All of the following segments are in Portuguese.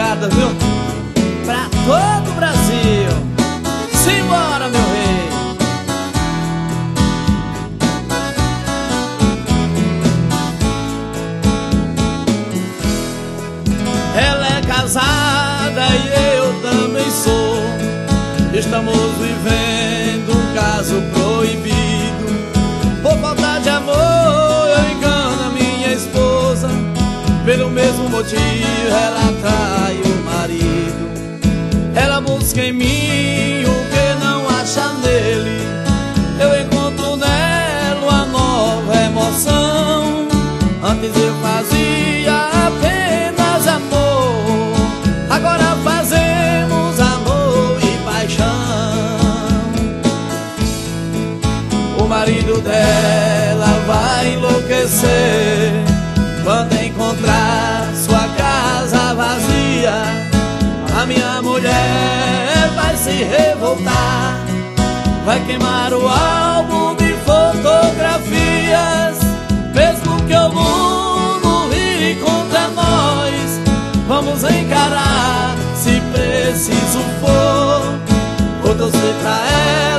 rasgada, viu? Pra todo o Brasil. Simbora, meu rei. Ela é casada e eu também sou. Estamos vivendo um caso proibido. Por falta de amor, eu engano a minha esposa. Pelo mesmo motivo, ela busca em mim o que não acha nele. Eu encontro nela uma nova emoção. Antes eu fazia apenas amor. Agora fazemos amor e paixão. O marido dela vai enlouquecer quando encontrar sua casa vazia. A minha mulher se revoltar, vai queimar o álbum de fotografias, mesmo que o mundo vire contra nós. Vamos encarar se preciso for, ou torcer pra ela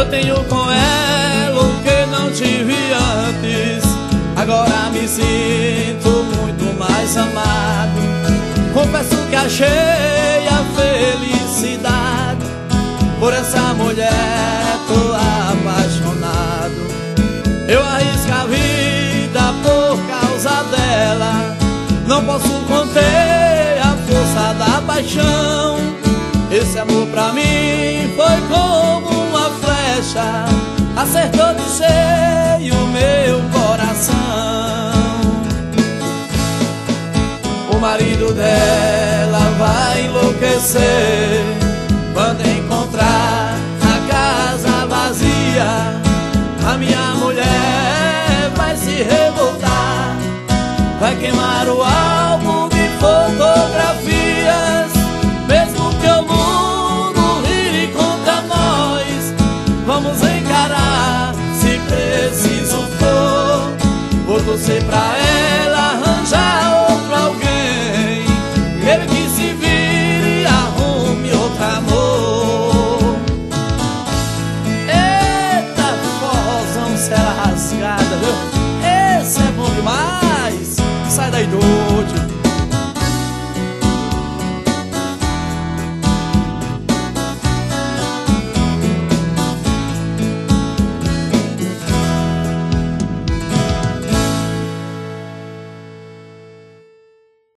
Eu tenho com ela o que não tive antes. Agora me sinto muito mais amado. Confesso que achei a felicidade por essa mulher. Tô apaixonado. Eu arrisco a vida por causa dela. Não posso conter a força da paixão. Acertou de cheio meu coração. O marido dela vai enlouquecer quando encontrar a casa vazia. A minha mulher vai se revoltar, vai queimar o álbum de fotografias. Torcer pra ela arranjar outro alguém. Ele que se vire e arrume outro amor. Eita, forrozão, será rasgada, viu? Esse é bom demais. Sai daí, doido.